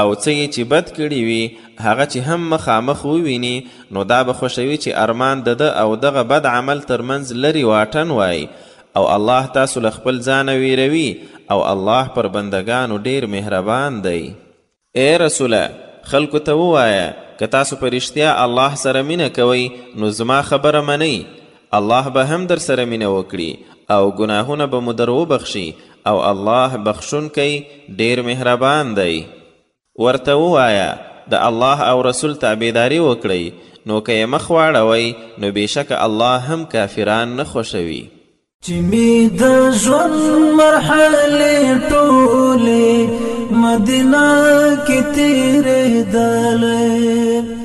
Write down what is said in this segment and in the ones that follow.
او څه یې چې بد کړي وي هغه چې هم مخامخ وویني نو دا به خوښوي چې ارمان د ده او دغه بد عمل تر منځ لرې واټن وای او الله تاسو له خپل ځانه ویروي او الله پر بندګانو ډیر مهربان دی اے رسوله خلکو ته ووایه که تاسو په رښتیا الله سره مینه کوئ نو زما خبره منئ الله به هم در سره مینه وکړي او ګناهونه به مو در وبخشي او الله بخشونکی ډیر مهربان دی ورته ووایه د الله او رسول تابعداري وکړئ نو که یې مخ واړوئ نو بېشکه الله هم کافران نه خوښوي چې می د ژوند مرحله ټوله مدینه کې تیرې دلې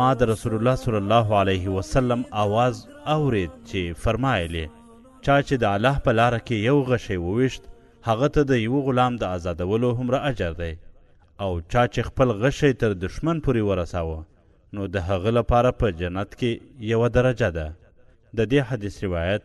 ما د رسول الله صلی الله علیه وسلم آواز اورید چې فرمایلی چا چې د الله په لاره کې یو غشی وویشت هغه ته د یو غلام د آزادولو هومره اجر دی او چا چې خپل غشی تر دشمن پورې ورساوه نو د هغه لپاره په جنت کې یوه درجه ده د دې حدیث روایت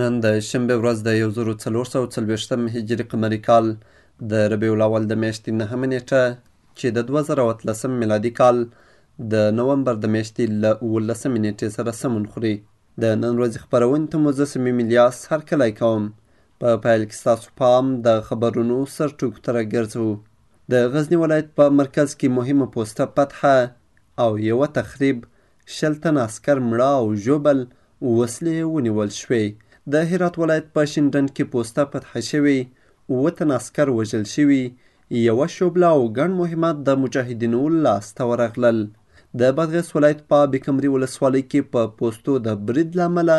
نن د شنبې ورځ د یو زرو څلور سوه او څلوېښتم هجري قمري کال د ربیع الاول د میاشتې نهمه نېټه چې د دوه زره او اتلسم میلادي کال د نومبر د میاشتې له اوولسمې نېټې سره سمون خوري د نن ورځې خپرونې ته مو زه صمیم الیاس هرکلی کوم په پیل کې ستاسو پام د خبرونو سرټکو ته راګرځوو د غزني ولایت په مرکز کې مهمه پوسته فتحه او یوه تخریب شل تنه عسکر مړه او ژوبل، وسلې یې ونیول شوې. د هرات ولایت په شینډنډ کې پوسته فتح شوې، اووه تنه عسکر وژل شوي، یوه شوبله او ګڼ مهمات د مجاهدینو لاس ته ورغلل. د بادغیس ولایت په ابیکمري ولسوالۍ کې په پوستو د برید له امله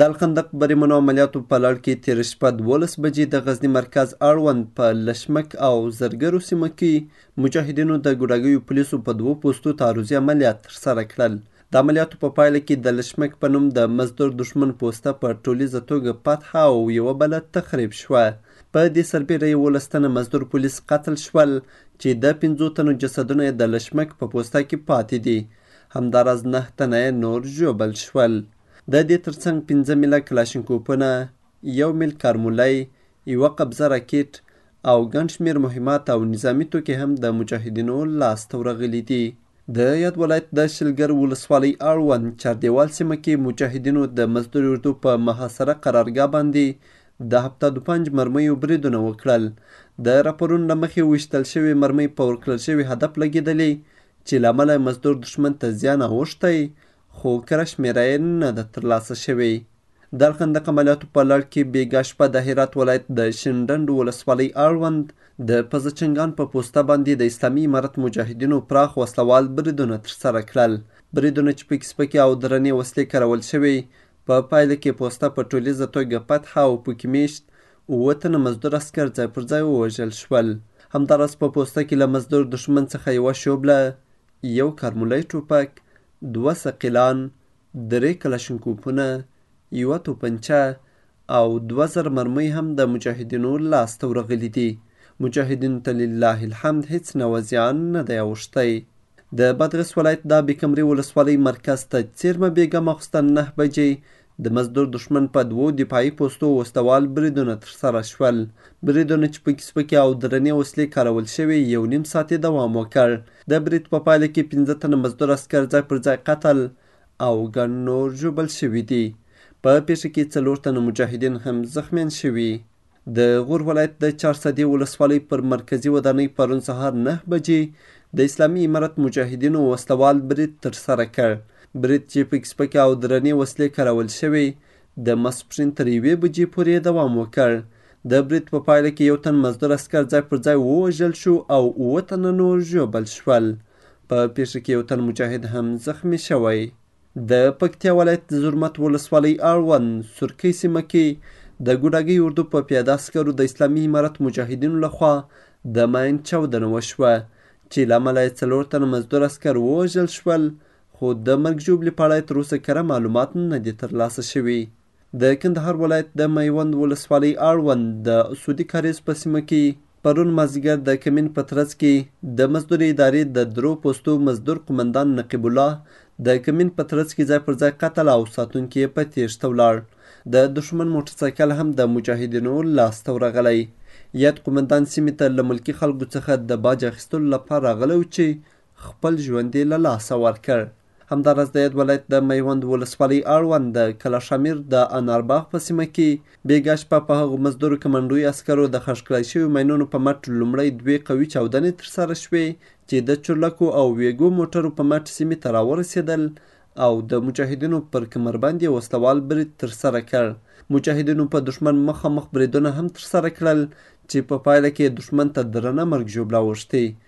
دالخندق بریمنو عملیاتو په لړ کې تېره شپه دولس بجې د غزني مرکز اړوند په لشمک او زرګرو سیمو کې مجاهدینو د ګوډاګیو پولیسو په دوو پوستو تعرضي عملیات ترسره کړل. د عملیاتو په پایله کې د لشمک په نوم د مزدور دښمن پوسته په ټولیزه توګه فتح او یوه بله تخریب شوه. په دې سربېره یولس تنه مزدور پولیس قتل شول چې د پنځو تنو جسدونه یې د لشمک په پوسته کې پاتې دي. همداراز نهه تنه یې نور ژوبل شول. د دې ترڅنګ پنځه میله کلاشینکوپونه، یو میل کارمولی، یوه قبضه راکټ او ګڼ شمیر مهمات او نظامي توکي هم د مجاهدینو لاس ته ورغلي دي. د یاد ولایت د شلګر ولسوالۍ اړوند چاردیوال سیمه کې مجاهدینو د مزدور اردو په محاصره قرارګاه باندې د هفته دوپنج مرمیو بریدونه وکړل. د راپورونو له مخې ویشتل شوې مرمۍ په ورکړل شوي هدف لګېدلې چې له امله مزدور دښمن ته زیان اوښتی خو کره شمېره یې نه ده ترلاسه شوې. دالخان د قمالیاتو په لړ کې بېګا شپه د هرات ولایت د شینډنډ ولسوالۍ اړوند د پزه چنګان په پوسته باندې د اسلامي امارت مجاهدینو پراخ وسله وال بریدونه ترسره کړل. بریدونه چې پکې سپکې او درنې وسلې کارول شوې، په پایله کې پوسته په ټولیزه توګه فتحه او پکې مېشت اووه تنه مزدور عسکر ځای پر ځای ووژل شول. همداراز په پوسته کې له مزدور دښمن څخه یوه شوبله، یو کارمولی ټوپک، دوه ثقیلان، درې کلشنکوفونه، یوه توپنچه او دوه زره مرمۍ هم د مجاهدینو لاس ته ورغلي دي. مجاهدینو ته لله الحمد هیڅ نوع زیان نه دی اوښتی. د بادغیس ولایت د ابي کمري ولسوالۍ مرکز ته څېرمه بېګا ماخوستن نهه بجې د مزدور دښمن په دوو دفاعي پوستو وسلهوال بریدونه ترسره شول. بریدونه چې پکې سپکې او درنې وسلې کارول شوې، یو نیم ساعت یې دوام وکړ. د برید په پایله کې پنځه تنه مزدور عسکر ځای پر ځای قتل او ګڼ نور ژوبل شوي دي. په پېښه کې څلور تنه مجاهدین هم زخمیان شوي. د غور ولایت د چارسدې ولسوالۍ پر مرکزي ودانۍ پرون سهار نه بجې د اسلامي امارت مجاهدینو وسلوال برید ترسره کړ. برید چې پکې سپکې او درنې وسلې کارول شوې، د ماسپښین تر یوې بجې پورې دوام وکړ. د برید په پایله کې یو تن مزدور عسکر ځای پر ځای ووژل شو او اووه تنه نور ژوبل شول. په پیښه کې یو تن مجاهد هم زخمي شوی. د پکتیا ولایت د زرمت ولسوالۍ اړوند سورکۍ سیمه کې د ګوډاګۍ اردو په پیاده عسکرو د اسلامي امارت مجاهدینو لخوا د ماین چاودنه وشوه چې له امله یې څلور تنه مزدور عسکر ووژل شول خو د مرګ ژوبلې په اړه یې تر اوسه کره معلومات نه دي ترلاسه شوي د کندهار ولایت د میوند ولسوالۍ اړوند د سودي کاریز په سیمه کې پرون مازیګر د کمین په ترڅ کې د مزدور ادارې د درو پوستو مزدور قومندان نقیب الله د کمین په ترڅ کې ځای پر ځای قتل او ساتونکي یې په تیښته ولاړ د دښمن موټرسایکل هم د مجاهدینو لاسته ورغلی یاد قومندان سیمې ته له ملکي خلکو څخه د باج اخیستلو لپاره راغلی و چې خپل ژوند یې له لاسه ورکړ همداراز د یاد ولایت د میوند ولسوالۍ اړوند د کلاشامیر د انارباغ په سیمه کې بېګا شپه په هغو مزدورو کمانډوي عسکرو د خښ کړای شویو ماینونو په مټ لومړی دوې قوي چاودنې ترسره شوې چې د چورلکو او ویګو موټرو په مټ سیمې ته راورسېدل او د مجاهدینو پر کمربند یې وسلوال برید ترسره کړ مجاهدینو په دښمن مخامخ بریدونه هم ترسره کړل چې په پایله کې دښمن ته درنه مرګ ژوبله اوښتې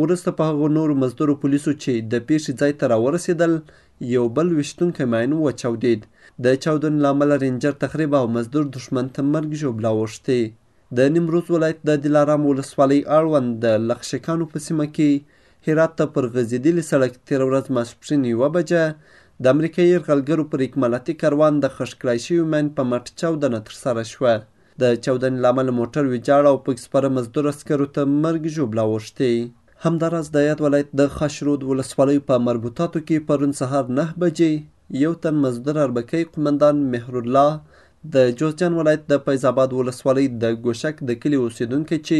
وروسته په هغو نورو مزدورو پولیسو چې د پېښې ځای ته راورسېدل، یو بل ویشتونکی ماین وچاودېد. د چاودنې له امله رینجر تخریب او مزدور دښمن ته مرګ ژوبله اوښتې. د نیمروز ولایت د دلارام ولسوالۍ اړوند د لخشکانو په سیمه کې هرات ته پر غځېدلي سړک تېره ورځ ماسپښین یوه بجه د امریکايي یرغلګرو پر اکمالاتي کاروان د خښ کړای شوي ماین په مټ چاودنه ترسره شوه. د چاودنې له امله موټر ویجاړ او پکې سپاره مزدور عسکرو ته مرګ ژوبله اوښتې. همداراز د یاد ولایت د خاشرود ولسوالیو په مربوطاتو کې پرون سهار نهه بجې یو تن مزدور اربکی قومندان مهرالله د جوزجان ولایت د فیض آباد ولسوالۍ د ګوشک د کلي اوسېدونکی چې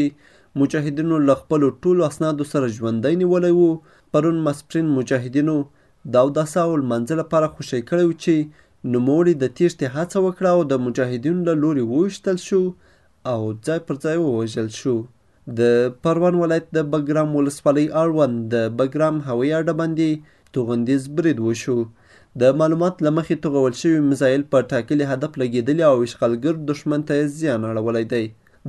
مجاهدینو له خپلو ټولو اسنادو سره ژوندی نیولی و، پرون ماسپرین مجاهدینو د اوداسه او لمانځه لپاره خوشی کړی و چې نوموړي د تېښتې هڅه وکړه او د مجاهدینو له لوري وویشتل شو او ځای پر ځای ووژل شو. د پروان ولایت د بګرام ولسوالۍ اړوند د بګرام هوایي اډه باندې توغندیز برید وشو. د معلومات له مخې توغول شوي میزایل په ټاکلي هدف لګېدلي او اشغالګر دښمن ته یې زیان اړولی دی.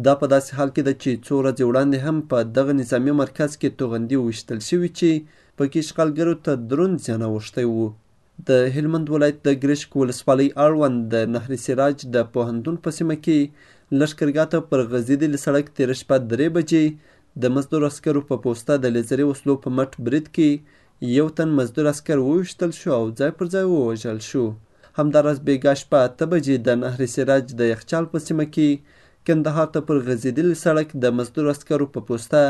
دا په داسې حال کې ده چې څو ورځې وړاندې هم په دغه نظامي مرکز کې توغندي ویشتل شوي چې پکې اشغالګرو ته دروند زیان اوښتی و. د هلمند ولایت د ګرشک ولسوالۍ اړوند د نهر سراج د پوهنتون په سیمه کې لښکرګاه ته پر غځېدلي سړک تېره شپه درې بجې د مزدور عسکرو په پوسته د لیزري وسلو په مټ برید کې یو تن مزدور عسکر وویشتل شو او ځای پر ځای ووژل شو همداراز بېګا شپه اته بجې د نهر سراج د یخچال په سیمه کې کندهار ته پر غځېدلي سړک د مزدور عسکرو په پوسته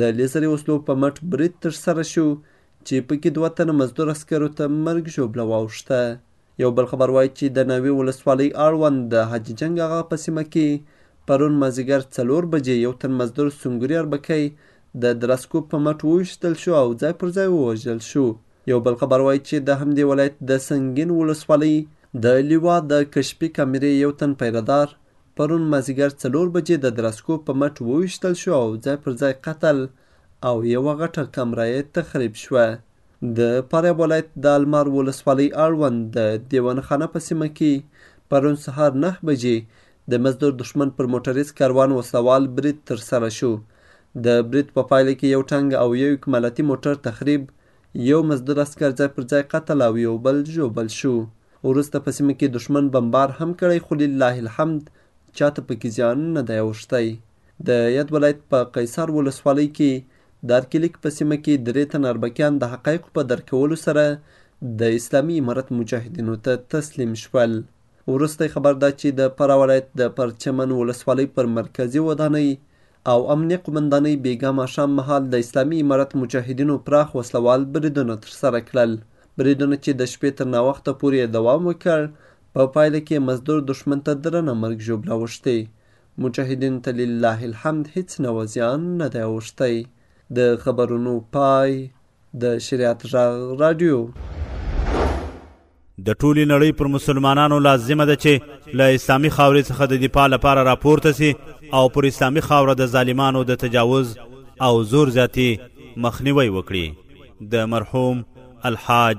د لیزري وسلو په مټ برید ترسره شو چې په کې دوه تنه مزدور عسکرو ته مرګ ژوبله واوښته. یو بل خبر وایي چې د ناوې ولسوالۍ اړوند د حاجي جنګ اغا په سیمه کې پرون مازیګر څلور بجې یو تن مزدور سنګوري اربکی د درسکوب په مټ وویشتل شو او ځای پر ځای ووژل شو. یو بل خبر وایي چې د همدې ولایت د سنګین ولسوالۍ د لیوا د کشپي کامرې یو تن پیردار پرون مازیګر څلور بجې د درسکوب په مټ وویشتل شو او ځای پر ځای قتل او یوه غټه کمره یې تخریب شوه. د فاریاب ولایت د المار ولسوالۍ اړوند د دیوان خانه په سیمه کې پرون سهار نه بجې د مزدور دښمن پر موټریز کاروان وسلوال برید ترسره شو. د برید په پایله کې یو ټانګ او یو اکمالاتي موټر تخریب، یو مزدور عسکر ځای پر ځای قتل او یو بل ژوبل شو. وروسته په سیمه کې دښمن بمبار هم کړی خو لله الحمد چاته پکې زیان نه دی اوښتی. د یاد ولایت په قیصار ولسوالۍ کې د ارکیلیک په سیمه کې درې تن اربکیان د حقایقو په درک کولو سره د اسلامي امارت مجاهدینو ته تسلیم شول. وروستی خبر دا چې د فراه ولایت د پرچمن ولسوالۍ پر مرکزي ودانۍ او امنیه قومندانۍ بیګا ماښام مهال د اسلامي امارت مجاهدینو پراخ وسلوال بریدونه ترسره کړل. بریدونه چې د شپې تر ناوخته پورې دوام وکړ، په پایله کې مزدور دښمن ته درنه مرګ ژوبله اوښتې. مجاهدین ته لله الحمد هیڅ نوع زیان نه دی اوښتی. د خبرونو پای د شریعت غږ راډیو. د ټولي نړۍ پر مسلمانانو لازمه ده چې له اسلامي خاورې څخه د دفاع لپاره راپورته سي او پر اسلامي خاوره د ظالمانو د تجاوز او زور زیاتي مخنیوی وکړي. د مرحوم الحاج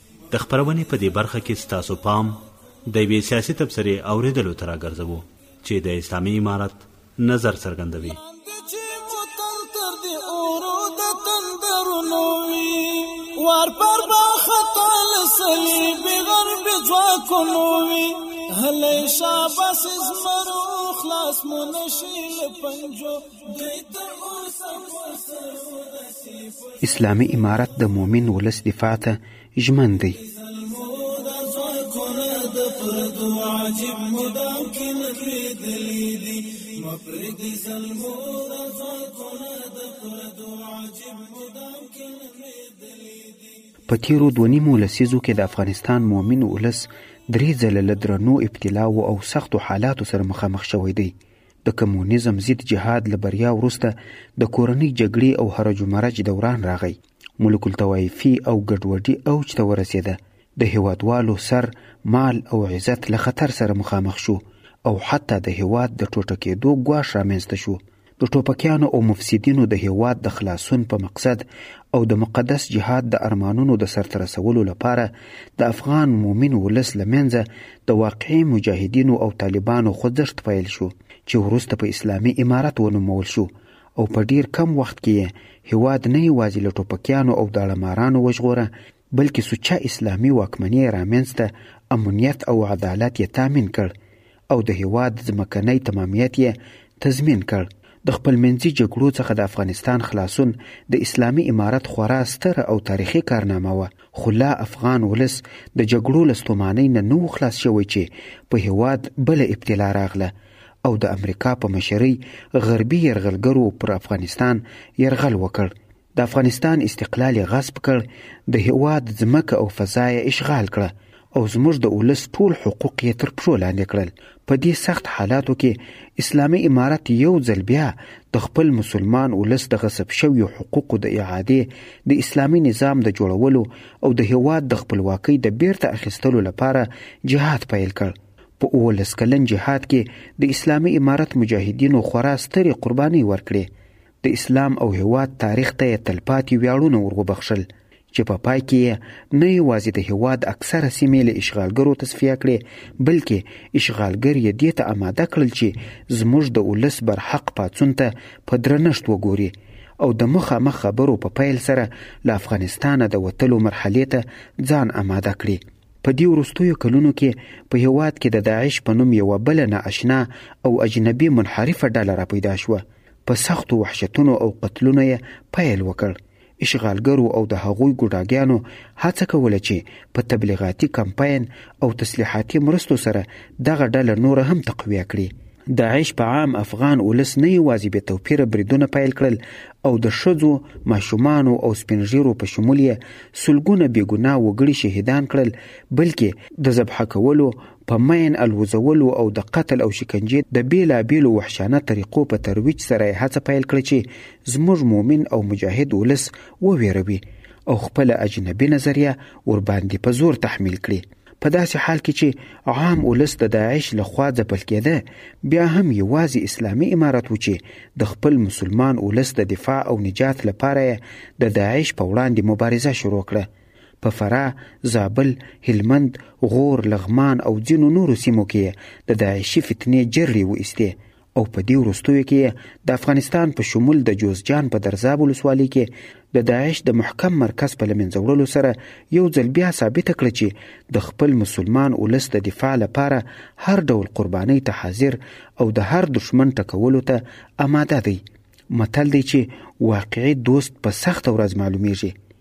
د خپرونې په دې برخه کې ستاسو پام د یوې سیاسي تبصرې اورېدلو ته راګرځوو چې د اسلامي امارت نظر څرګندوي. وار پر با خطا لسلیب غرب ځواکونو وی هلې شاباس زمرو خلاص مونشي لپنجو دوی تر اوسه اسلامي امارت د مؤمن ولس دفاع ته ژمن دی. په تیرو دوه نیمو لسیزو کې د افغانستان مؤمن ولس درې ځله له درنو ابتلاو او سختو حالاتو سره مخامخ شوی دی د کمونیزم ضد جهاد له بریا وروسته د کورنۍ جګړې او هرج و مرج دوران راغی ملک الطوایفي او ګډوډي اوج ته ورسېده د هیوادوالو سر مال او عزت له خطر سره مخامخ شو او حتی د هیواد د ټوټه کېدو ګواښ رامنځته شو د ټوپکیانو او مفسدینو د هیواد د خلاصون په مقصد او د مقدس جهاد د ارمانونو د سرته رسولو لپاره د افغان مومن ولس له منځه د واقعي مجاهدینو او طالبانو خوځښت پیل شو چې وروسته په اسلامي امارت ونومول شو او په ډیر کم وخت کې یې هیواد نه یوازې له ټوپکیانو او داړه مارانو وژغوره بلکې سوچه اسلامي واکمني یې رامنځته امنیت او عدالت یې تامین کړ او د هیواد ځمکنی تمامیت یې تضمین کړ د خپلمنځي جګړو څخه د افغانستان خلاصون د اسلامي امارت خورا ستره او تاریخي کارنامه وه، خو لا افغان ولس د جګړو له ستومانۍ نه نه و خلاص شوی چې په هېواد بله ابتلا راغله او د امریکا په مشرۍ غربي یرغلګرو پر افغانستان یرغل وکړ د افغانستان استقلال یې غصب کړ، د هېواد ځمکه او فضا یې اشغال کړه او زموږ د ولس ټول حقوق یې تر پښو لاندې کړل. په دې سخت حالاتو کې اسلامي امارت یو ځل بیا د خپل مسلمان ولس د غصب شویو حقوقو د اعادې، د اسلامي نظام د جوړولو او د هېواد د خپلواکۍ د بېرته اخیستلو لپاره جهاد پیل کړ. په اوولس کلن جهاد کې د اسلامي امارت مجاهدینو خورا سترې قربانۍ ورکړې. د اسلام او هیواد تاریخ ته یې تلپاتې ویاړونه ور وبخښل چې په پای کې یې نه یوازې د هیواد اکثره سیمې له اشغالګرو تصفیه کړې بلکې اشغالګر یې دې ته آماده کړل چې زموږ د ولس برحق پاڅون ته په درنښت وګوري او د مخامخ خبرو په پیل سره له افغانستانه د وتلو مرحلې ته ځان آماده کړي په دې وروستیو کلونو کې په هیواد کې د داعش په نوم یوه بله نااشنا او اجنبي منحرفه ډله راپیدا شوه په سختو وحشتونو او قتلونو یې پیل وکړ اشغالګرو او د هغوی ګوډاګیانو هڅه کوله چې په تبلیغاتي کمپاین او تسلیحاتي مرستو سره دغه ډله نور هم تقویه کړي داعش په عام افغان ولس نه یوازې بې توپیره بریدونه پیل کړل او د ښځو ماشومانو او سپینږیرو په شمول یې سلګونه بېګناه وګړي شهیدان کړل بلکې د ذبحه کولو په مین الوزولو او د قتل او شکنجې د بیلا بیلو وحشانه طریقو په ترویج سره یې هڅه پیل کړه چې زموږ مومن او مجاهد ولس وویروي او خپل اجنبي نظریه ورباندې په زور تحمیل کړي په داسې حال کې چې عام ولس د داعش له خوا ځپل کېده بیا هم یوازې اسلامي امارت و چې د خپل مسلمان ولس د دفاع او نجات لپاره د داعش په وړاندې مبارزه شروع کړه په فراه، زابل، هلمند، غور، لغمان او ځینو نورو سیمو کې یې د داعشي فتنې جرړې وایستې او په دې وروستیو کې یې د افغانستان په شمول د جوزجان په درزاب ولسوالۍ کې د داعش د محکم مرکز په لمنځه وړلو سره یو ځل بیا ثابته کړه چې د خپل مسلمان ولس د دفاع لپاره هر ډول قربانۍ ته حاضر او د هر دښمن ټکولو ته آماده دی متل دی چې واقعي دوست په سخته ورځ معلومیږي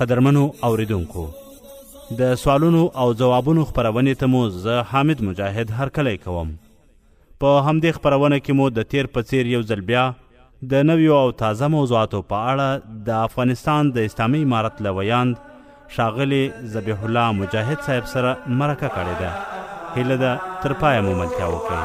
قدرمنو اوریدونکو د سوالونو او ځوابونو خپرونې ته مو زه حامد مجاهد هرکلی کوم په همدې خپرونه کې مو د تیر په څیر یو ځل بیا د نویو او تازه موضوعاتو په اړه د افغانستان د اسلامي امارت له ویاند ښاغلي ذبیح الله مجاهد صاحب سره مرکه کړې ده هیله ده تر پایه مو ملتیا وکړئ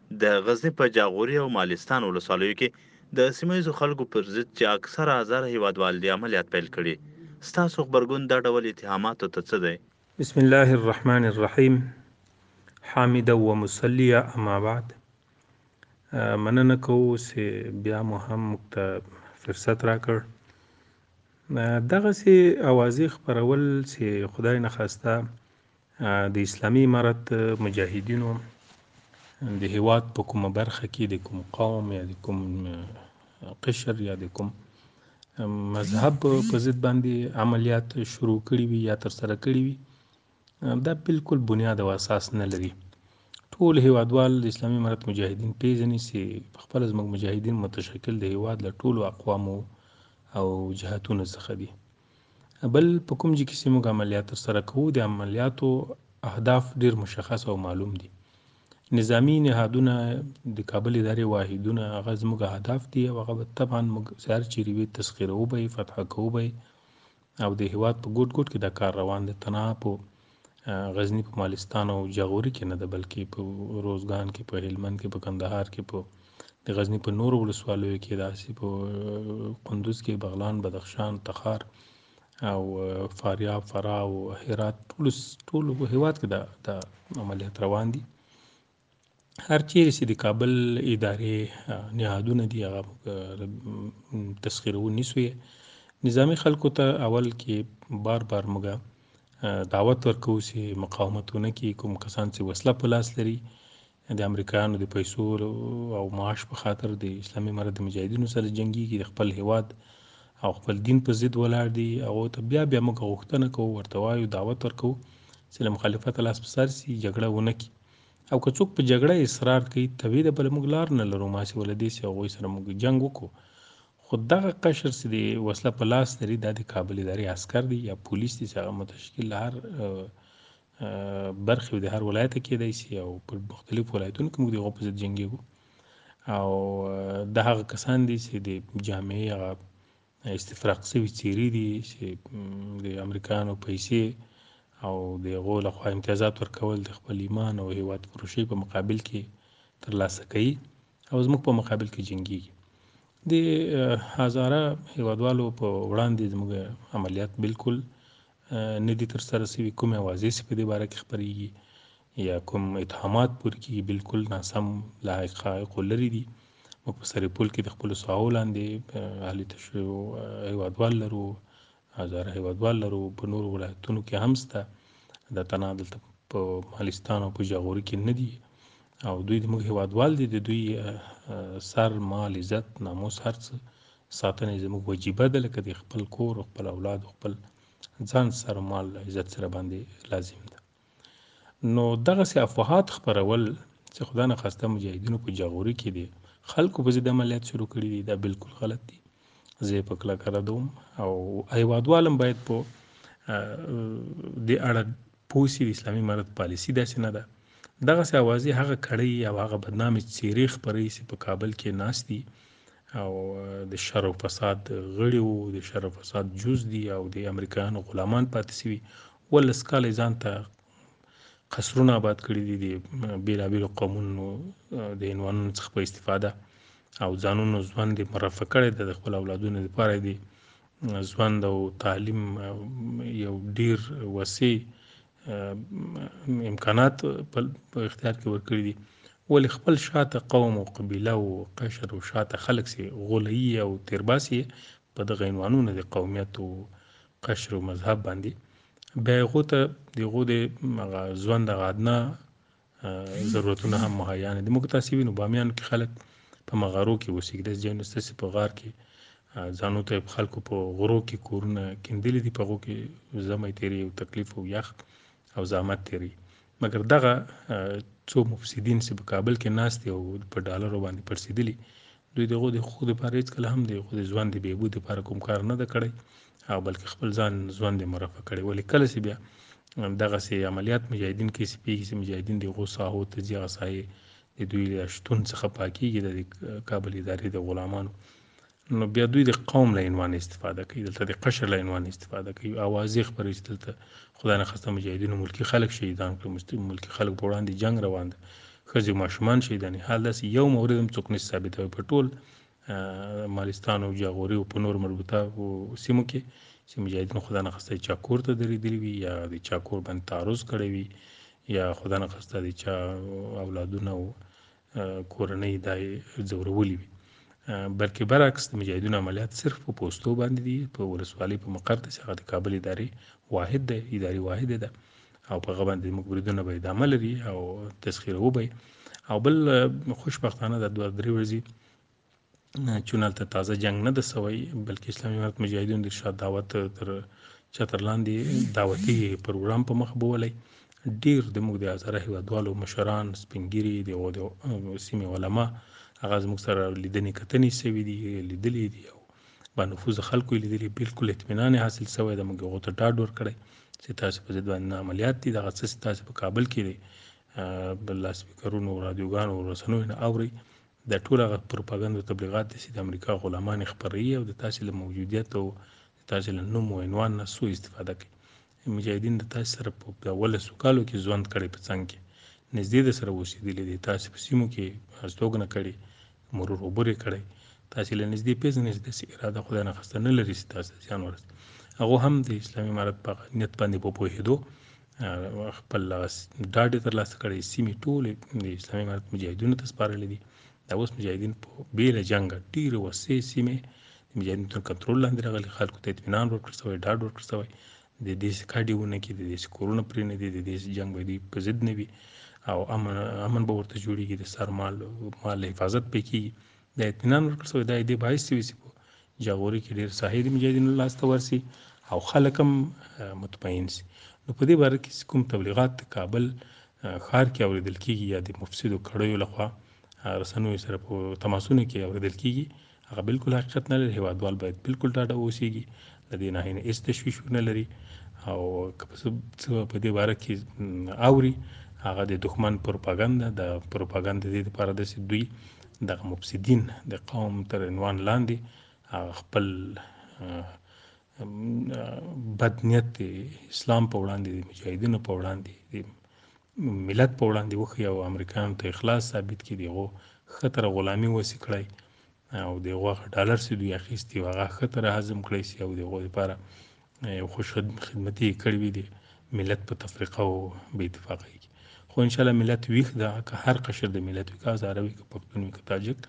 د غزني په جاغوري او مالستان ولسوالیو کې د سیمه ییزو خلکو پر ضد چې اکثره هزاره هېوادوال دي عملیات پیل کړي. ستاسو غبرګون دا ډول اتهاماتو ته څه دی؟ بسم الله الرحمن الرحیم حامدا و مصلیا اما بعد مننه کوو چې بیا مو هم موږ ته فرصت راکړ دغسې اوازې خپرول چې خدای نخواسته د اسلامي امارت مجاهدینو د هیواد په کومه برخه کې د کوم قوم یا د کوم قشر یا د کوم مذهب په ضد باندې عملیات شروع کړي وي یا ترسره کړي وي دا بالکل بنیاد او اساس نه لري ټول هیوادوال د اسلامي امارت مجاهدین پیژني چې په خپل زموږ مجاهدین متشکل د هیواد له ټولو اقوامو او جهاتونو څخه دي بل په کوم ځای کې چې موږ عملیات ترسره کوو د عملیاتو اهداف ډیر مشخص او معلوم دي نظامی نهادونه د کابل ادارې واحدونه هغه زموږ اهداف دي او هغه طبعا موږ سهار چیرې وي تسخیروو به یې فتحه کوو به او د هیواد په ګوټ ګوټ کې دا کار روان دی تنها په غزني په مالستان او جاغوري کې نه ده بلکې په روزګان کې په هلمند کې په کندهار کې په د غزني په نورو ولسوالیو کې داسې په قندوز کې بغلان بدخشان تخار او فاریاب فراه او هرات ټول ټول هیواد کې دا دا عملیات روان دي هر چیرې چې د کابل ادارې نهادونه دي هغه تسخیرو نیسوي نظامی خلکو ته اول کې بار بار موږ دعوت ورکوو چې مقاومتونه کې کوم کسان چې وسله په لاس لري د امریکایانو د پیسو او معاش په خاطر د اسلامي امارت د مجاهدینو سره جنګیږي د خپل هیواد او خپل دین په ضد ولاړ دي او ته بیا بیا موږ غوښتنه کوو ورته وایو دعوت ورکوو چې له مخالفت لاس په سر سي جګړه ونه کړي او که څوک په جګړه اصرار کوي توی ده بله موږ لار نه لرو ماسې وله دې چې هغوی سره موږ جنګ وکړو خو دغه قشر چې دې وسله په لاس لري دا د کابل اداري عسکر دي یا پولیس دي چې هغه متشکل له هر برخې د هر ولایت کېدای شي او په مختلفو ولایتونو کې موږ د هغو په ضد جنګېږو او دا هغه کسان دي چې د جامعې هغه استفراق سوي څېري دي چې د امریکایانو پیسې او د هغو لخوا امتیازات ورکول د خپل ایمان او هیواد فروشۍ په مقابل کې ترلاسه کوي او زموږ په مقابل کې جنګیږي د هزاره هیوادوالو په وړاندې زموږ عملیات بالکل نه دي ترسره سوي کومې اوازې چې په دې باره کې خپریږي یا کوم اتهامات پورې کېږي بلکل ناسم له حقایقو لرې دي موږ په سرپل کې د خپلو ساحو لاندې هلته شویو هیوادوال لرو هزاره هیوادوال لرو په نورو ولایتونو کې هم سته دا تنها دلته په مالستان او په جاغوري کې نه دي او دوی زموږ هیوادوال دي د دوی سر مال عزت ناموس هر څه ساتنه زموږ وجیبه ده لکه د خپل کور خپل اولاد خپل ځان سر مال عزت سره باندې لازم ده نو دغسې افواهات خپرول چې خدا نه خواسته مجاهدینو په جغوري کې دي خلکو په ضد عملیات شروع کړي دي دا بالکل غلط دي زه په کلکه ردوم او هیوادوالم باید په د اړه پوسی د اسلامي امارت پالیسی داسې نه ده دغه سه اوازې هغه کړی او هغه بدنامې چیرې خبرې چې په کابل کې ناشتي او د شر او فساد غړي وو د شر او فساد جز دي او د امریکایانو غلامان پاتې سوي اوولس کاله یې ځان ته قصرونه آباد کړي دي، د بېلابېلو قومونو د عنوانونو څخه په استفاده او ځانونو ژوند یې مرفه کړی دی، د خپل اولادونو لپاره یې د ژوند او تعلیم یو ډېر وسیع امکانات په اختیار کې ورکړي دي، ولې خپل شاته قوم او قبیله او قشر او شاته خلک چې غولوي او تېرباسي یې په دغه عنوانونو د قومیت او قشر او مذهب باندې بیا هغو ته د هغو د هغه ژوند هغه ادنا ضرورتونه هم مهیا نه دي موږ تاسو وینو بامیان کې خلک په مغارو کې اوسېږي داسې ځایونه شته چې په غار کې ځانو ته خلکو په غرو کې کورونه کیندلي دي په هغو کې ژمی تېري او تکلیف او یخ او زحمت تېري مګر دغه څو مفسدین چې په کابل کې ناست او په ډالرو باندې پړسېدلي دوی د هغو د حقوقو لپاره هېڅکله هم د هغو د ژوند د بهبود لپاره کوم کار نه ده کړی او بلکې خپل ځان ژوند یې مرفه کړی ولې کله چې بیا دغسې عملیات مجاهدین کې چې پېږي چې مجاهدین د هغو ساحو ته ځي هغه ساحې د دوی له شتون څخه پاکېږي د کابل ادارې د غلامانو نو بیا دوی د قوم له عنوان استفاده کوي دلته د قشر له عنوان استفاده کوي اوازې خبرې چې دلته خدای نه خسته مجاهدینو ملکی خلک شهیدان کړ ملکی خلک په وړاندې جنگ روان دی ښځې ماشومان شهیدان حال داسې یو مورد هم څوک نه ثابتوي په ټول مالستان او جاغوري او په نور مربوطه سیمو کې چې مجاهدین خدای نه خسته چا کور ته درېدلي وي یا د چا کور باندې تعرض کړی وي یا خدای نه خسته د چا اولادونه او کورنۍ دا ځورولي وي بلکې برعکس د مجاهدونو عملیات صرف په پوستو باندې دي په ولسوالۍ په مقر ته چې هغه د کابل ادارې واحد دی اداري واحد ده او په هغه باندې موږ بریدونه به ادامه لري او تسخیروو به او بل خوشبختانه د دوه درې ورځې چون هلته تازه جنګ نه ده سوی بلکې اسلامي امارت مجاهدینو د ارشاد دعوت تر چتر لاندې دعوتي پروګرام په مخ بولی ډیر د موږ د هزاره هیوادوالو مشران سپینګیری د سیمې علما هغه زموږ سره لیدنې کتنې سوي دي لیدلې دي او با نفوذ خلکو یې لیدلي بالکل اطمینان یې حاصل سوی دی موږ هغو ته ډاډ ورکړی چې تاسو په ضد باندې عملیات دي دغه څه چې تاسو په کابل کې دی لاس سپیکرونو رادیوګانو رسنیو نه اورئ دا ټول هغه پروپاګند او تبلیغات دي چې د امریکا غلامان یې خپروي او د تاسې له موجودیت او د تاسې له نوم او عنوان نه سوء استفاده کوي. مجاهدین د تاسې سره په دولسو کالو کې ژوند کړی، په څنګ کې نږدې درسره اوسېدلي، د تاسې په سیمو کې استوګنه کړې، مرور عبور یې کړی، تاسې له نږدې پېژني چې داسې اراده خدای نخواسته نه لري چې تاسې ته زیان ورسوي. هغو هم د اسلامي امارت په هغه نیت باندې په پوهېدو خپل ډاډ تر لاسه کړی سیمې ټولې د اسلامي امارت مجاهدینو ته سپارلې دي دا اوس مجاهدین په بیله جنګ ډېرې وسې سیمې د مجاهدینو تر کنټرول لاندې راغلي خلکو ته اطمینان ورکړل سوی ډاډ ورکړل سوی د دې کډې ونه کې د دې کورونه پرې نه دي د دې جنګ به دوی په ضد نه وي او امن امن به ورته جوړیږي د سر مال مال حفاظت پې کیږي دا اطمینان ورکړ سوی دا دې باعث سوی چې په جاغوري کې ډېر ساحې د مجاهدینو لاس ته ورسي او خلک هم مطمئن سي نو په دې باره کې کوم تبلیغات د کابل ښار کې اورېدل کېږي یا د مفسدو کړیو لخوا رسنیو سره په تماسونو کې اورېدل کېږي هغه بالکل حقیقت نه لري هیوادوال باید بالکل ډاډه اوسیږي د دې ناحیې نه هیڅ تشویش ونه لري او که څه په دې باره کې اوري هغه د دښمن پروپاګند د پروپاګند دې لپاره د دوی دغه مفسدین د قوم تر عنوان لاندې هغه خپل بد نیت دی اسلام په وړاندې دی مجاهدینو په وړاندې دی ملت په وړاندې وخی او امریکایانو ته اخلاص ثابت کړي دغه خطر غلامی وسی کړی او دغه ډالر سي دوی اخیستي هغه خطر هضم کړی سي او دغه لپاره یو خو خدمت یې کړی وي دی ملت په تفریقه او بې اتفاقۍ کې خو ان شاء الله ملت ویښ ده که هر قشر د ملت وي که هزاره وي که پښتون وي که تاجک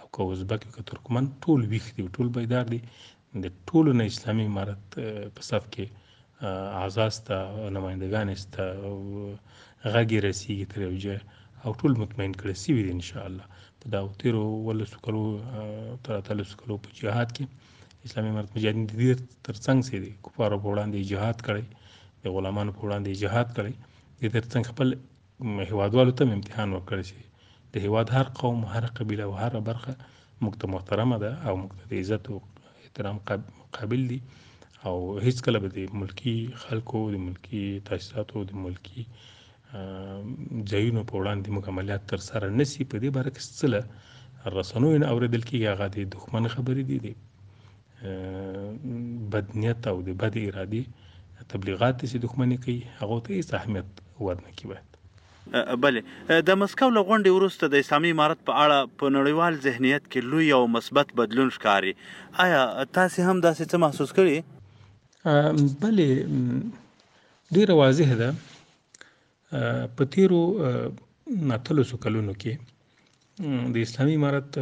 او که ازبک وي که ترکمن ټول ویښ دي ټول بیدار دي د ټولو نه اسلامي امارت په صف کې اعضاس ته نمایندګان سته غږ یې رسیږي تر یو ځایه او ټول مطمئن کړی سوي دي ان شاء الله په دا تیرو ولسو کلو تر اتلسو کلو په جهاد کې اسلامي امارت مجاهدین د دې ترڅنګ چې د کفارو په وړاندې جهاد کړی د غلامانو په وړاندې جهاد کړی د ترڅنګ خپل هیوادوالو ته امتحان ورکړی چې د هیواد هر قوم هر قبیله او هر برخه موږ ته محترمه ده او موږ ته د عزت او احترام قابل دي او هیڅ کله به د ملکی خلکو د ملکی تاسیساتو د ملکی ځایونو په وړاندې موږ عملیات تر سره نه سي په دې باره کې څه له رسنیو نه اورېدل کېږي هغه د دښمن خبرې دي د بد نیت او د بد ارادې تبلیغات دي چې دښمني کوي هغو ته هېڅ اهمیت ورنه کړي باید بله د مسکو له غونډې وروسته د اسلامي امارت په اړه په نړیوال ذهنیت کې لوی او مثبت بدلون ښکاري آیا تاسو هم داسې څه محسوس کړي بله ډېره واضح ده په تیرو اتلسو کلونو کې د اسلامي امارت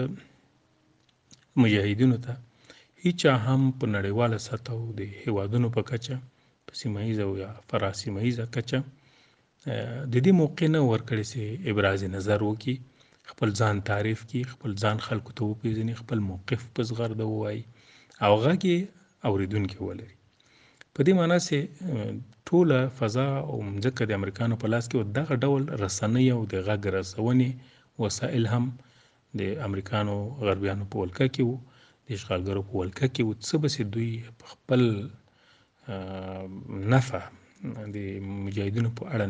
مجاهدینو ته هیچا هم په نړیواله سطح او د هیوادونو په کچه په سیمه ییزه او یا فراسیمه ییزه کچه د دې موقع نه ورکړي چې ابراز نظر وکړي خپل ځان تعریف کړي خپل ځان خلکو ته وپیژني خپل موقف په زغرده ووایي او غږ یې اورېدونکي ولري په دې معنی چې ټوله فضا او مځکه د امریکانو په لاس کې او دغه ډول رسنۍ او د غږ رسونې وسایل هم د امریکانو غربیانو په ولکه کې وو د اشغالګرو په ولکه کې وو څه به چې دوی په خپل نفع د مجاهدینو په اړه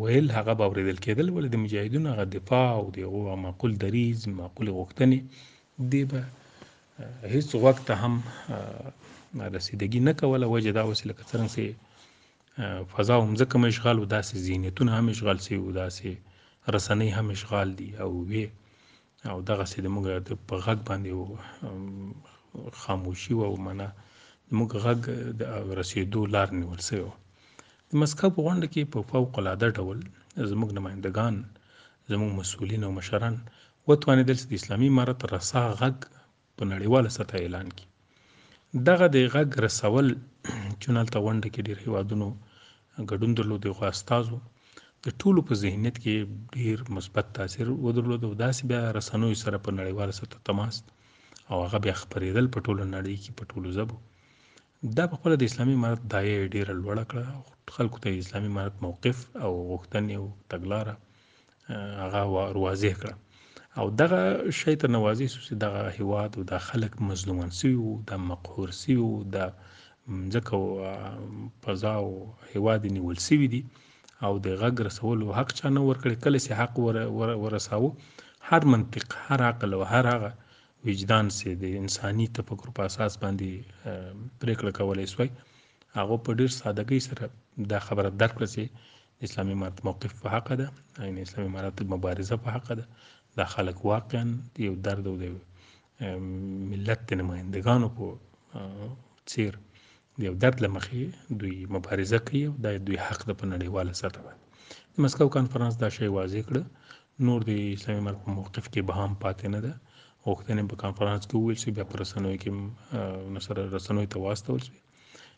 ویل هغه به اوریدل کېدل ولې د مجاهدونو هغه دفاع او د هغو معقول دریز معقول غوښتنې دی به هیڅ غوږ ته هم رسیدګي نه کوله وجه دا اوس لکه څنګه چې فضا هم ځکه مشغال او داسې ذهنیتونه هم مشغال سي او داسې رسنۍ هم مشغال دي او وی او دغه سي د موږ د په غږ باندې خاموشي و او منه د موږ غږ د رسیدو لار نیول سوی و د مسکو په غونډه کې په فوق العاده ډول زموږ نمایندګان زموږ مسؤلین او مشران وتوانېدل چې د اسلامي امارت رسا غږ په نړیواله سطح اعلان کړي. دغه د غږ رسول چون هلته غونډه کې ډیر هیوادونو ګډون درلود خو استازو د ټولو په ذهنیت کې ډیر مثبت تاثیر ودرلود او داسې بیا رسنوي سره په نړیواله سطح تماس او هغه بیا خبرېدل په ټوله نړۍ کې په ټولو ژبو دا په خپله د اسلامي امارت داعیه یې ډېره لوړه کړه او خلکو ته یې د اسلامي امارت موقف او غوښتنې او تګلاره هغه واضح کړه او دغه شی ته نوازې سو چې دغه هیواد او دا خلک مظلومان سوي وو دا مقهور سوي وو دا ځکه فضا او هیواد نیول سوي دي او د غږ رسولو حق چا نه ورکړي کله چې حق ور ورساوه هر منطق هر عقل او هر هغه وجدان سي د انساني تفکر په اساس باندې پریکړه کولای شوی هغه په ډیر سادګۍ سره دا خبره درک کړه چې اسلامي امارت موقف په حق ده ان اسلامي امارت مبارزه په حق ده دا خلک واقعا د یو درد او د ملت د نمایندګانو په څیر د یو درد له مخې دوی مبارزه کوي او دا دوی حق ده په نړیواله سطح باندې د مسکو کانفرنس دا شی واضح کړ نور د اسلامي امارت په موقف کې به هم پاتې نه ده غوښتنې په کانفرنس کې وویل شي بیا په رسنیو کې نو سره رسنیو ته واستول شي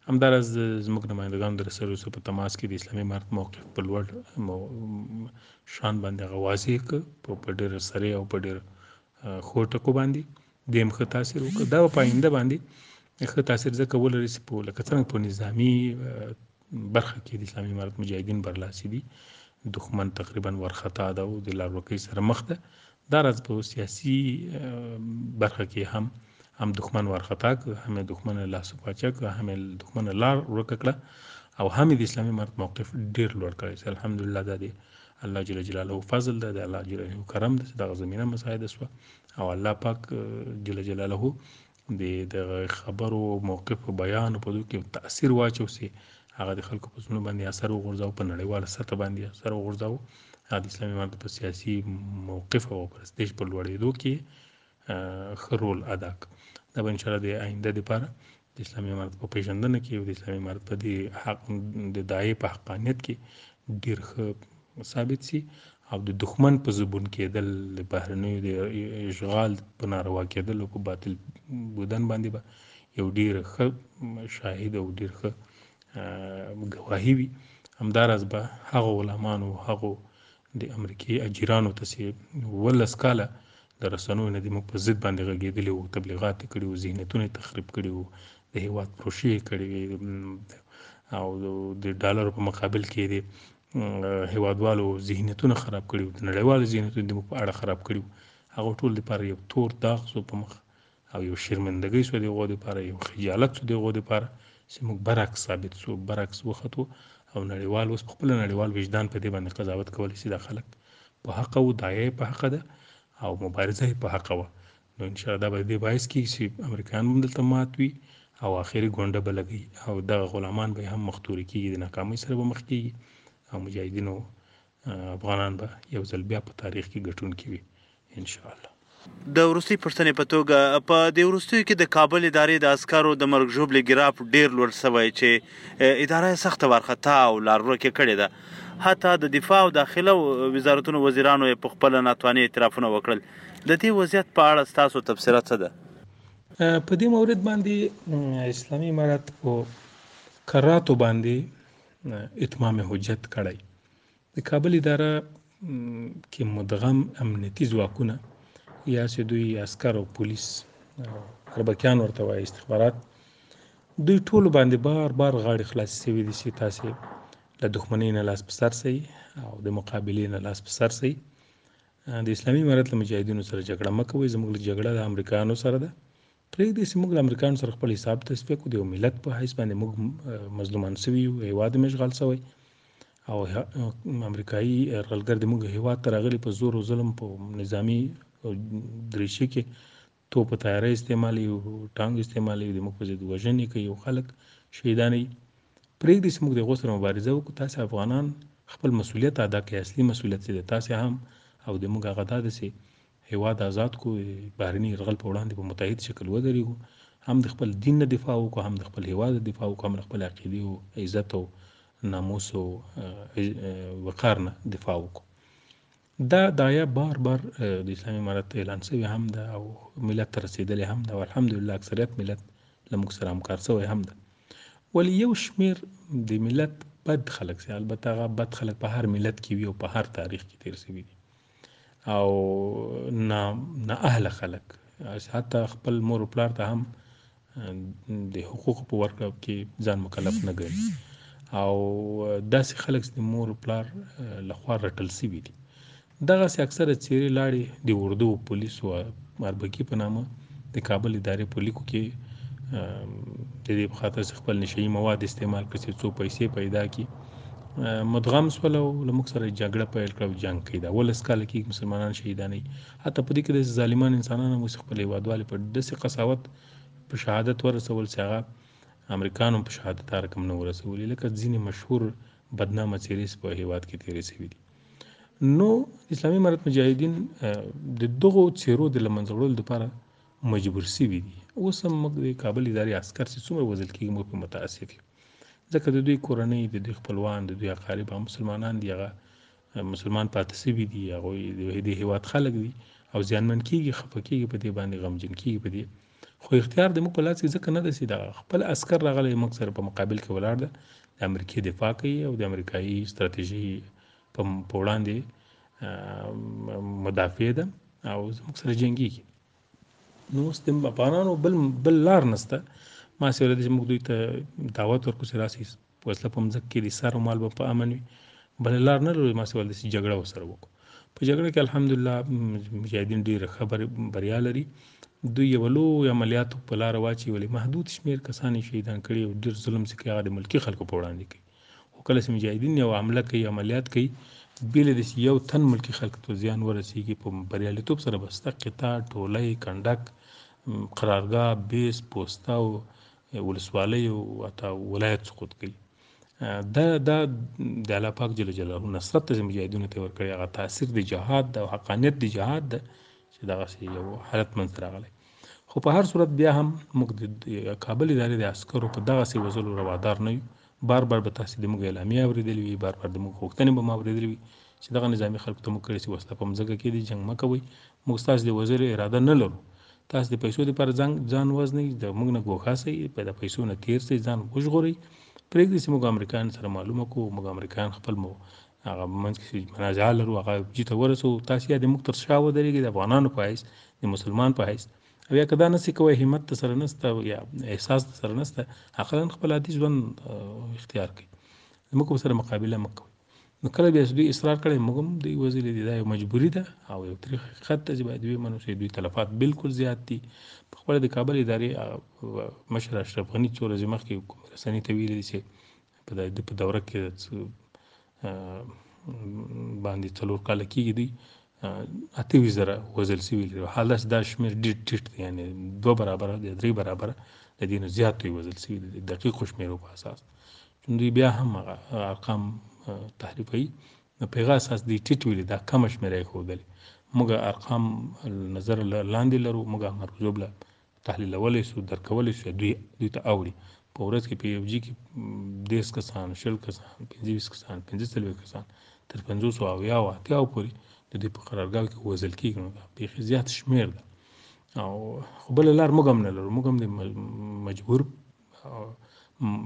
همداراز زموږ نمایندګان د رسنیو سره په تماس کې د اسلامي امارت موقف په لوړ شان باندې غواځي په ډېر سره او په ډېر خو ټکو باندې دیم ښه تاثیر وکړ دا په آینده باندې ښه تاثیر ځکه ولري چې په لکه څنګه په نظامی برخه کې د اسلامي امارت مجاهدین برلاسي دي دښمن تقریبا ورخطا ده او د لارورکۍ سره مخ ده دا راز په سیاسي برخه کې هم هم دښمن ورخطا کړ هم دښمن لاس پاچا کړ هم دښمن لار ورکه کړه او هم د اسلامي امارت موقف ډیر لوړ کړی چې الحمدلله دا دی الله جل جلاله فضل ده د الله جل جلاله کرم ده چې دغه زمينه مساعده شوه او الله پاک جل جلاله دې د خبرو او موقف او بیان په دوی کې تاثیر واچو سي هغه د خلکو په زړونو باندې اثر وغورځاو په نړیواله سطح باندې اثر وغورځاو هغه د اسلامي امارت په سیاسي موقف او پرستیج په لوړېدو کې ښه رول ادا کړ دا به انشاءالله د آینده دپاره د اسلامي امارت په پیژندنه کې او د اسلامي امارت په دې حق د دایې په حقانیت کې ډیر ښه ثابت سي او د دښمن په زبون کېدل د بهرنیو د اشغال په ناروا کېدل او په باطل بودن باندې به یو ډیر ښه شاهد او ډیر ښه ګواهي وي همداراز به هغه علمانو هغه د امریکې اجیرانو ته چې اوولس کاله د رسنیو نه دې موږ په ضد باندې غږېدلي وو تبلیغات یې کړي وو ذهنیتونه یې تخریب کړي وو د هیواد پروشې یې کړې وې او د ډالرو په مقابل کې دې هیوادوالو ذهنیتونه خراب کړي وو د نړیوالو ذهنیتونه دې موږ په اړه خراب کړي وو هغه ټول لپاره یو تور داغ سو په مخ او یو شرمندګۍ سو د غو لپاره یو خجالت سو د غو لپاره چې موږ برعکس ثابت سو برعکس وختو او نړیوال اوس خپل نړیوال وجدان په دې باندې قضاوت کولی چې دا خلک په حق او دایې په حق ده او مبارزه یې په حق وه نو ان شاء الله دا به دې باعث کیږي چې امریکایان هم دلته مات وي او آخري ګونډه به لګي او دغه غلامان به هم مختوري کیږي د ناکامۍ سره به مخ کیږي او مجاهدینو افغانان به یو ځل بیا په تاریخ کې ګټونکي وي ان شاء الله د وروستۍ پوښتنې په توګه په دې وروستیو کې د کابل ادارې د عسکرو د مرګ ژوبلې ګراف ډیر لوړ شوی چې اداره یې سخته وارخطا او لارورکې کړې ده حتی د دفاع او داخله وزارتونو وزیرانو یې په خپل ناتواني اعترافونه وکړل د دې وضعیت په اړه تاسو تبصره څه ده په دې مورد باندې اسلامي امارات په کراتو باندې اتمام حجت کړی د کابل اداره کې مدغم امنیتي ځواکونه یا چې دوی عسکر او پولیس اربکیان ورته وایي استخبارات دوی ټول باندې بار بار غاړې خلاصې شوې دي چې تاسو له دښمنۍ نه لاس په سر سي او د مقابلې نه لاس په سر سي د اسلامي امارت له مجاهدینو سره جګړه مکوئ زموږ له جګړه د امریکایانو سره ده پرېږدئ چې موږ له امریکایانو سره خپل حساب تصفیه کړو، د یو ملت په حیث باندې موږ مظلومان سوي یو، هېواد مو اشغال سوی او امریکایي یرغلګر د موږ هېواد ته راغلي په زور او ظلم په نظامي درېشي کې توپ تیاره استعمالوي او ټانګ استعمالوي، د موږ په ضد وژنې کوي او خلک شهیدانوي. پرېږدئ چې موږ د هغو سره مبارزه وکړو، تاسې افغانان خپل مسؤلیت ادا کړئ، اصلي مسؤلیت چې دی تاسې هم او د موږ هغه دا دی چې هېواد ازاد کړو، د بهرني یرغل په وړاندې په متحد شکل ودرېږو، هم د خپل دین نه دفاع وکړو، هم د خپل هېواد دفاع وکړو، هم له خپلې عقیدې او عزت او ناموس او وقار نه دفاع وکړو. دا داعیه بار بار د اسلامي امارت اعلان شوې هم ده او ملت ته رسېدلې هم ده او الحمدلله اکثریت ملت له موږ سره همکار شوی هم ده. ولې یو شمېر د ملت بد خلک چې البته هغه بد خلک په هر ملت کې وي او په هر تاریخ کې تېر شوي دي. او نه نه اهل خلک حتی خپل مور او پلار ته هم د حقوق په ورکړه کې ځان مکلف نه ګڼي او داسې خلک چې د مور او پلار لخوا رټل سوي دي دغه سي اکثره چیرې لاړې د اردو پولیسو اربکی په نامه د کابل ادارې په لیکو کې د دې په خاطر چې خپل نشي مواد استعمال کړي څو پیسې پیدا کړي مدغم سول او له موږ سره جګړه پیل کړه او جنگ کوي دا ولس کال کې مسلمانان شهیدان دي حتی په دې کې د ظالمان انسانان هم خپل هیوادوال په داسې قساوت په شهادت ورسول چې هغه امریکانو په شهادت رقم نه ورسولي لکه ځینې مشهور بدنامه څیرې په هیواد کې تیرې شوې دي نو اسلامي امارت مجاهدین د دغو څیرو د لمنځه وړلو لپاره مجبور شوي دي اوس هم موږ د کابل اداري عسکر چې څومره وزل کېږي موږ په متاسف یو ځکه د دوی کورنۍ د دوی خپلوان د دوی اقارب هم مسلمانان دي هغه مسلمان پاتې سوي دي هغوی د دې هیواد خلک دي او زیانمن کیږي خفه کیږي په دې باندې غمجن کیږي په دې خو اختیار د موږ په لاس کې ځکه نه دی چې دا خپل عسکر راغلی موږ سره په مقابل کې ولاړ ده د امریکې دفاع کوي او د امریکایي ستراتیژي په وړاندې مدافع ده او زموږ سره جنګیږي نو اوس د افغانانو بل بل لار نشته ما سره د موږ دوی ته دعوت ورکو چې راسي وسله په مځکه کې د سر او مال به په امن وي بل لار نه لرو ما سره د جګړه وسره وکړو په جګړه کې الحمدلله مجاهدین ډیر خبر بریا لري دوی یو لوی عملیات په لار واچي ولې محدود شمیر کسان شهیدان کړي او ډیر ظلم سکه هغه د ملکی خلکو په وړاندې کوي خو کله چې مجاهدین یو عمله کوي عملیات کوي بې له دې چې یو تن ملکي خلکو ته زیان ورسېږي په بریالیتوب سره به ستا قطعه ټولی کنډک قرارګاه بیس پوسته او ولسوالۍ او حتی ولایت سقوط کوي دا دا د الله پاک جل جلاله نصرت ته مجاهدینو ته ورکړي هغه تاثیر د جهاد د حقانیت د جهاد ده چې دغسې یو حالت منځته راغلی خو په هر صورت بیا هم موږ د کابل ادارې د عسکرو په دغسې وزلو روادار نه یو بار بار به تاسې د موږ اعلامیې اورېدلې وي بار بار د موږ غوښتنې به مو اورېدلې وي چې دغه نظامي خلکو ته موږ کړی چې وسله په مځکه کې دي جنګ مه کوئ موږ ستاسې د وزلو اراده نه لرو تاسو د پیسو لپاره ځان ځان وزنئ د موږ نه ګوښه سئ په د پیسو نه تیر سئ ځان وژغورئ پرېږدئ چې موږ امریکایان سره معلومه کوو موږ امریکایان خپل مو هغه منځ کې منازعه لرو هغه جی ته ورسو تاسو یې د موږ تر شا ودرېږي د افغانانو په حیث د مسلمان په حیث او یا که دا نسی کوی همت د سره نسته یا احساس د سره نسته اقلا خپل عادي ژوند اختیار کړي موږ سره مقابله مکوي نو کله بیا دوی اصرار کړي موږ هم دوی وزلې دي دا یو مجبوري ده او یو تاریخ حقیقت ته چې باید دوی منو چې دوی تلفات بالکل زیات دي په خپل د کابل ادارې مشر اشرف غني څو ورځې مخکې رسنۍ ته ویلي چې په دې په دوره کې باندې څلور کال کېږي دی اته وی زره وزل سوي لري حال دا شمیر ډیر ټیټ دی یعنی دوه برابر دی درې برابر د دې نه زیات وی وزل سوي دی دقیق شمیرو په اساس چې دوی بیا هم ارقام تحریفوي نو په هغه اساس دی ټیټ ویلي دا کم شمیره یې ښودلې موږ ارقام نظر لاندې لرو موږ مرکزوب له تحلیلولی شو درکولی شو یا دوی دوی ته اوړي په ورځ کې په یو جی کې دیس کسان شل کسان پنځه ویس کسان پنځه څلوېښت کسان تر پنځوسو او یا او اتیاو پورې د دوی په قرارګاو کې وزل کېږي نو دا بیخي زیات شمیر ده او خو بل لار موږ هم نه لرو موږ هم د مجبور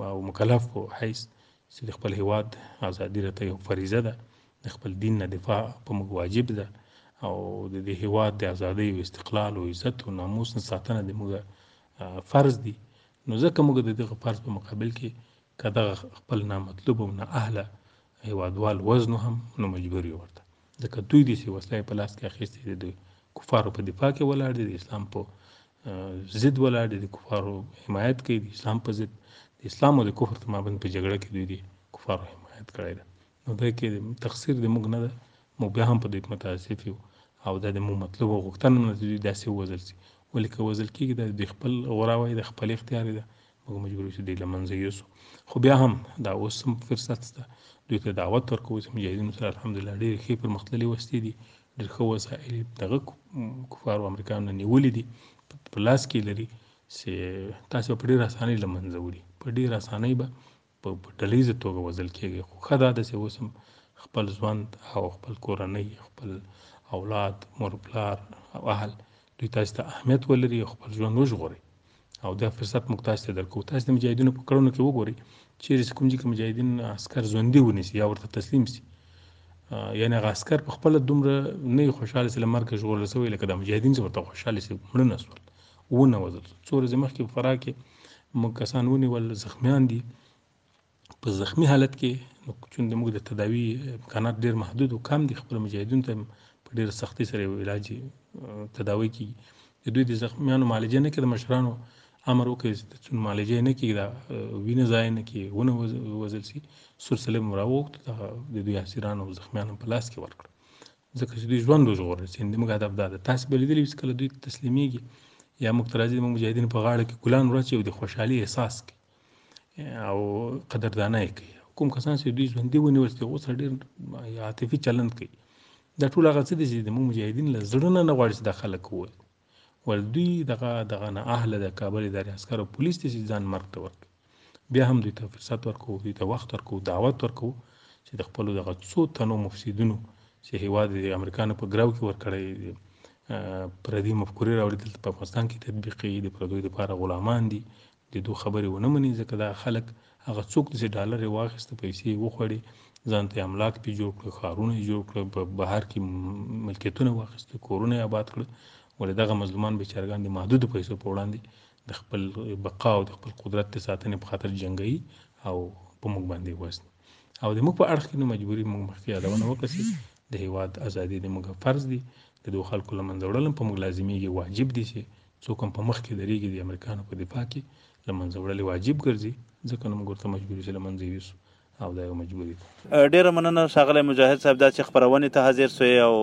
او مکلف په حیث چې د خپل هیواد ازادي راته یو فریضه ده، د خپل دین نه دفاع په موږ واجب ده او د دې هیواد د ازادۍ او استقلال او عزت او ناموس نه ساتنه د موږ فرض دي، نو ځکه موږ د دغه فرض په مقابل کې که دغه خپل نامطلوب او نااهله هیوادوال وزنو هم نو مجبور یو ورته ځکه دوی دي چې وسله په لاس کې اخیستې د کفارو په دفاع کې ولاړ دي د اسلام په ضد ولاړ دي د کفارو حمایت کوي د اسلام په ضد د اسلام او د کفر په مابین په جګړه کې دوی دي کفارو حمایت کړی ده نو دا کې تقصیر د موږ نه ده موږ بیا هم په دې متاسف یو او دا د موږ مطلب او غوښتنه نه دوی داسې وزل سي ولې که وزل کېږي دا د خپل غورا وایي د خپل اختیار ده موږ مجبور یو چې دوی له منځه یوسو خو بیا هم دا اوس هم فرصت شته دوی ته دعوت ورکوو چې مجاهدینو سره الحمدلله ډېرې ښې پرمختللې وسلې دي ډېر ښه وسایل یې دغه کفارو امریکایانو نه نیولي دي په لاس کې لري چې تاسو به په ډېره اسانۍ له منځه وړي په ډېره اسانۍ به په ډله ییزه توګه وژل کېږي خو ښه دا ده چې اوس هم خپل ژوند او خپل کورنۍ خپل اولاد مور پلار او اهل دوی تاسې ته اهمیت ولري او خپل ژوند وژغورئ او دا فرصت موږ تاسې ته درکوو تاسې د مجاهدینو په کړنو کې وګورئ چیرې چې کوم ځای کې مجاهدین عسکر ژوندي ونیسي یا ورته تسلیم سي یعنی هغه عسکر په خپل دومره نه خوشاله سي لمر کې ژغورل سوی لکه د مجاهدین چې ورته خوشاله سي مړه نه سول ونه وزل څو ورځې مخکې په فراه کې موږ کسان ونیول زخمیان دي په زخمی حالت کې نو چون د موږ د تداوی امکانات ډیر محدود او کم دي خپل مجاهدون ته په ډیر سختی سره علاج تداوی کی د دوی د زخمیانو معالجه نه کړه مشرانو امر وکړي چې څون معالجه نه کړي دا وینه ضایع نه کړي ونه وزل سي سور سلیم راوغوښت د دوی اسیرانو او زخمیانو په لاس کې ورکړ ځکه چې دوی ژوند وژغورل چې زموږ هدف دا ده تاسو به لیدلي چې کله دوی تسلیمیږي یا موږ ته راځي موږ مجاهدین په غاړه کې ګلان وراچوي او د خوشحالي احساس کوي او قدردانه یې کوي کوم کسان چې دوی ژوندي ونیول چې اوس ډېر عاطفي چلند کوي دا ټول هغه څه دي چې زموږ مجاهدین له زړه نه نه غواړي چې دا خلک ووایي ول دوی دغه دغه نه اهله د کابل ادارې عسکر او پولیس دي چې ځان مرګ ته ورکوي بیا هم دوی ته فرصت ورکو دوی ته وخت ورکو دعوت ورکو چې د خپلو دغه څو تنو مفسدینو چې هیواد د امریکانو په ګراو کې ورکړی پردي مفکورې راوړي دلته په افغانستان کې تطبیقي د پردوی لپاره غلامان دي د دوئ خبرې ونه مني ځکه دا خلک هغه څوک دي چې ډالر یې واخیسته، پیسې یې وخوړې، ځان ته یې املاک پرې جوړ کړل، ښارونه یې جوړ کړل، په بهر کې ملکیتونه واخیستل، کورونه یې اباد کړل، ولې دغه مظلومان بیچارګان د محدودو پیسو په وړاندې د خپل بقا او د خپل قدرت د ساتنې په خاطر جنګوي او په موږ باندې یې وژني او د موږ په اړخ کې نو مجبوري موږ مخکې یادونه وکړه چې د هیواد ازادي د موږ فرض دي، د دوئ خلکو له منځه وړل هم په موږ لازمیږي، واجب دي چې څوک هم په مخ کې درېږي د امریکانو په دفاع کې له منځه وړل واجب ګرځي ځکه نو موږ ورته مجبور یو چې له منځه یې یوسو او دا یو مجبوري ده ډیره مننه ښاغلی مجاهد صاحب دا چې خپرونې ته حاضر سوې او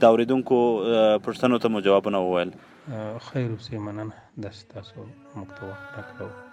د اورېدونکو پوښتنو ته مو جوابونه وویل خیر اوسې مننه داسې تاسو موږ ته وخت راکړو